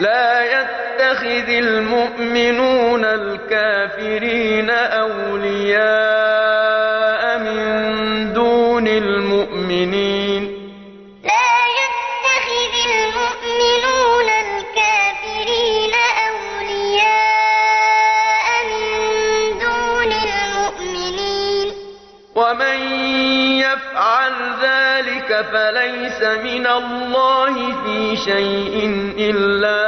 لا يتخذ المؤمنون الكافرين أولياء من دون المؤمنين. لا يتخذ المؤمنون الكافرين أولياء من دون المؤمنين. ومن يفعل ذلك فليس من الله في شيء إلا أن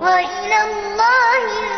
وإلى الله